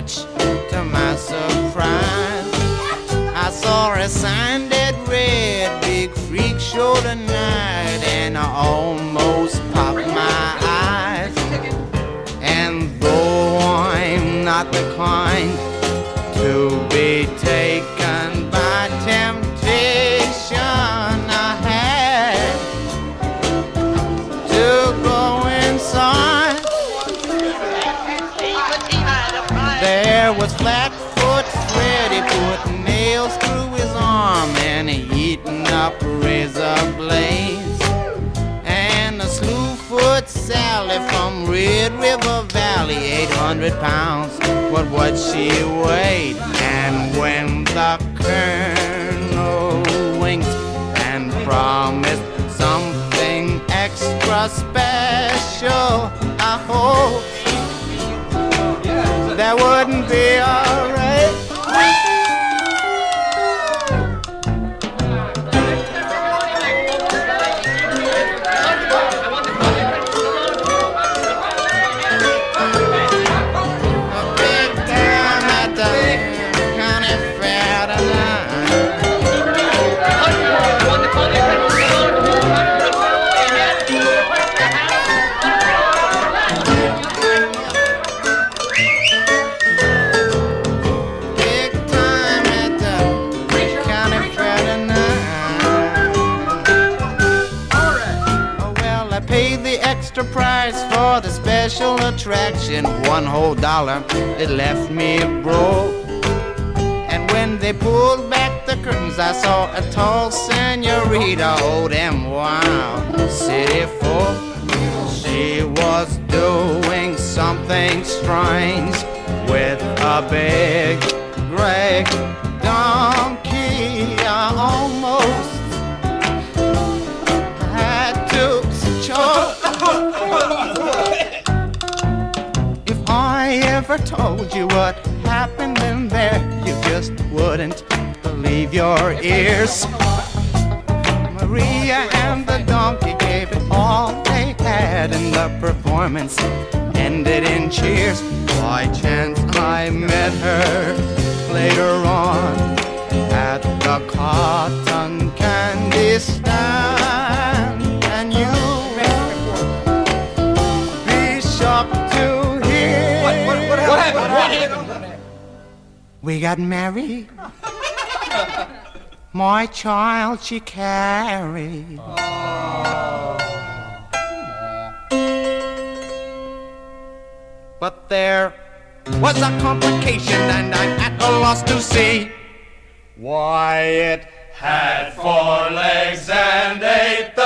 much to my surprise. I saw a sign that read big freak show tonight and I almost popped my eyes. And though I'm not the kind to be taken Was Flatfoot Freddy putting nails through his arm and eating up razor blades. And a Slewfoot Sally from Red River Valley, 800 pounds, what what she weighed. And when the colonel winked and promised something extra special, I hope that wouldn't be alright. For the special attraction. One whole dollar, it left me broke. And when they pulled back the curtains, I saw a tall senorita. Oh, them wild city folk. She was doing something strange with a big gray donkey. I almost ever told you what happened in there, you just wouldn't believe your ears. Maria and the donkey gave it all they had, and the performance ended in cheers. By chance, I met her later on at the cotton candy stand, We got married. My child she carried. But there was a complication, and I'm at a loss to see why it had four legs and ate